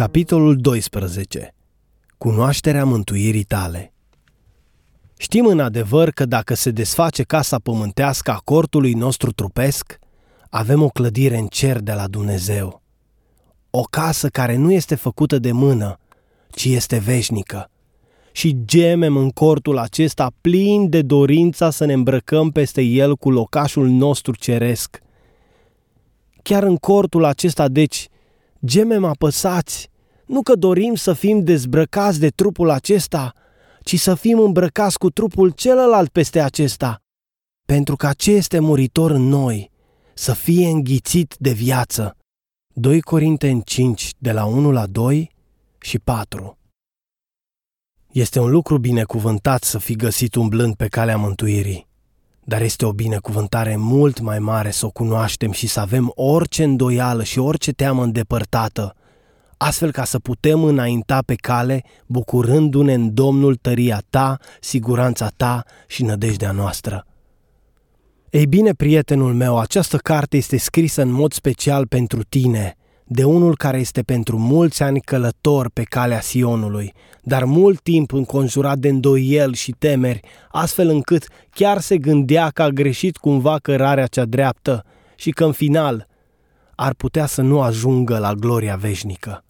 Capitolul 12. Cunoașterea mântuirii tale. Știm în adevăr că dacă se desface casa pământească a cortului nostru trupesc, avem o clădire în cer de la Dumnezeu. O casă care nu este făcută de mână, ci este veșnică. Și gemem în cortul acesta plin de dorința să ne îmbrăcăm peste el cu locașul nostru ceresc. Chiar în cortul acesta, deci, gemem apăsați, nu că dorim să fim dezbrăcați de trupul acesta, ci să fim îmbrăcați cu trupul celălalt peste acesta, pentru ca ce este muritor în noi să fie înghițit de viață. 2 Corinteni 5, de la 1 la 2 și 4 Este un lucru binecuvântat să fi găsit umblând pe calea mântuirii, dar este o binecuvântare mult mai mare să o cunoaștem și să avem orice îndoială și orice teamă îndepărtată, astfel ca să putem înainta pe cale, bucurându-ne în Domnul tăria ta, siguranța ta și nădejdea noastră. Ei bine, prietenul meu, această carte este scrisă în mod special pentru tine, de unul care este pentru mulți ani călător pe calea Sionului, dar mult timp înconjurat de îndoiel și temeri, astfel încât chiar se gândea că a greșit cumva cărarea cea dreaptă și că în final ar putea să nu ajungă la gloria veșnică.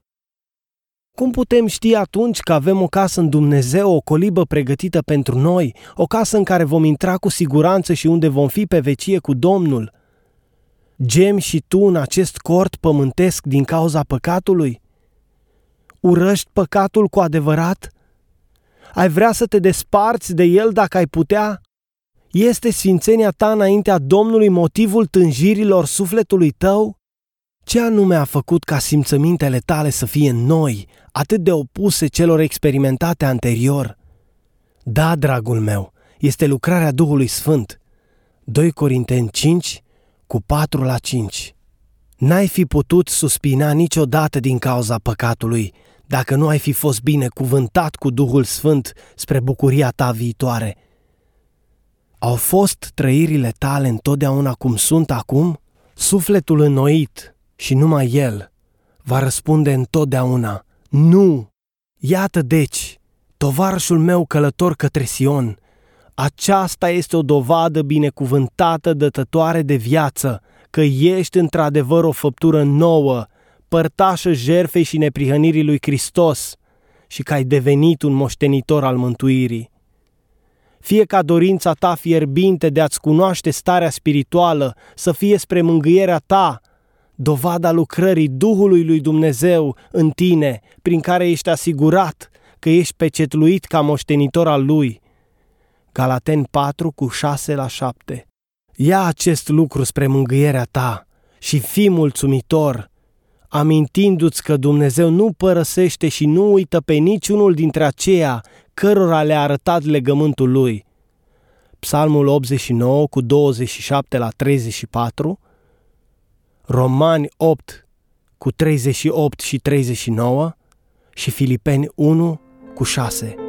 Cum putem ști atunci că avem o casă în Dumnezeu, o colibă pregătită pentru noi, o casă în care vom intra cu siguranță și unde vom fi pe vecie cu Domnul? Gem și tu în acest cort pământesc din cauza păcatului? Urăști păcatul cu adevărat? Ai vrea să te desparți de el dacă ai putea? Este sfințenia ta înaintea Domnului motivul tânjirilor sufletului tău? Ce anume a făcut ca simțămintele tale să fie noi, atât de opuse celor experimentate anterior? Da, dragul meu, este lucrarea Duhului Sfânt. 2 Corinteni 5, cu 4 la 5. N-ai fi putut suspina niciodată din cauza păcatului, dacă nu ai fi fost bine cuvântat cu Duhul Sfânt spre bucuria ta viitoare. Au fost trăirile tale întotdeauna cum sunt acum? Sufletul înnoit, și numai El va răspunde întotdeauna, nu! Iată deci, tovarășul meu călător către Sion, aceasta este o dovadă binecuvântată dătătoare de viață, că ești într-adevăr o făptură nouă, părtașă jerfei și neprihănirii lui Hristos și că ai devenit un moștenitor al mântuirii. Fie ca dorința ta fierbinte de a-ți cunoaște starea spirituală să fie spre mângâierea ta, dovada lucrării Duhului lui Dumnezeu în tine, prin care ești asigurat că ești pecetluit ca moștenitor al lui. Galaten 4 cu 6 la 7 Ia acest lucru spre mângâierea ta și fii mulțumitor, amintindu-ți că Dumnezeu nu părăsește și nu uită pe niciunul dintre aceia cărora le-a arătat legământul lui. Psalmul 89 cu 27 la 34 Romani 8 cu 38 și 39 și Filipeni 1 cu 6.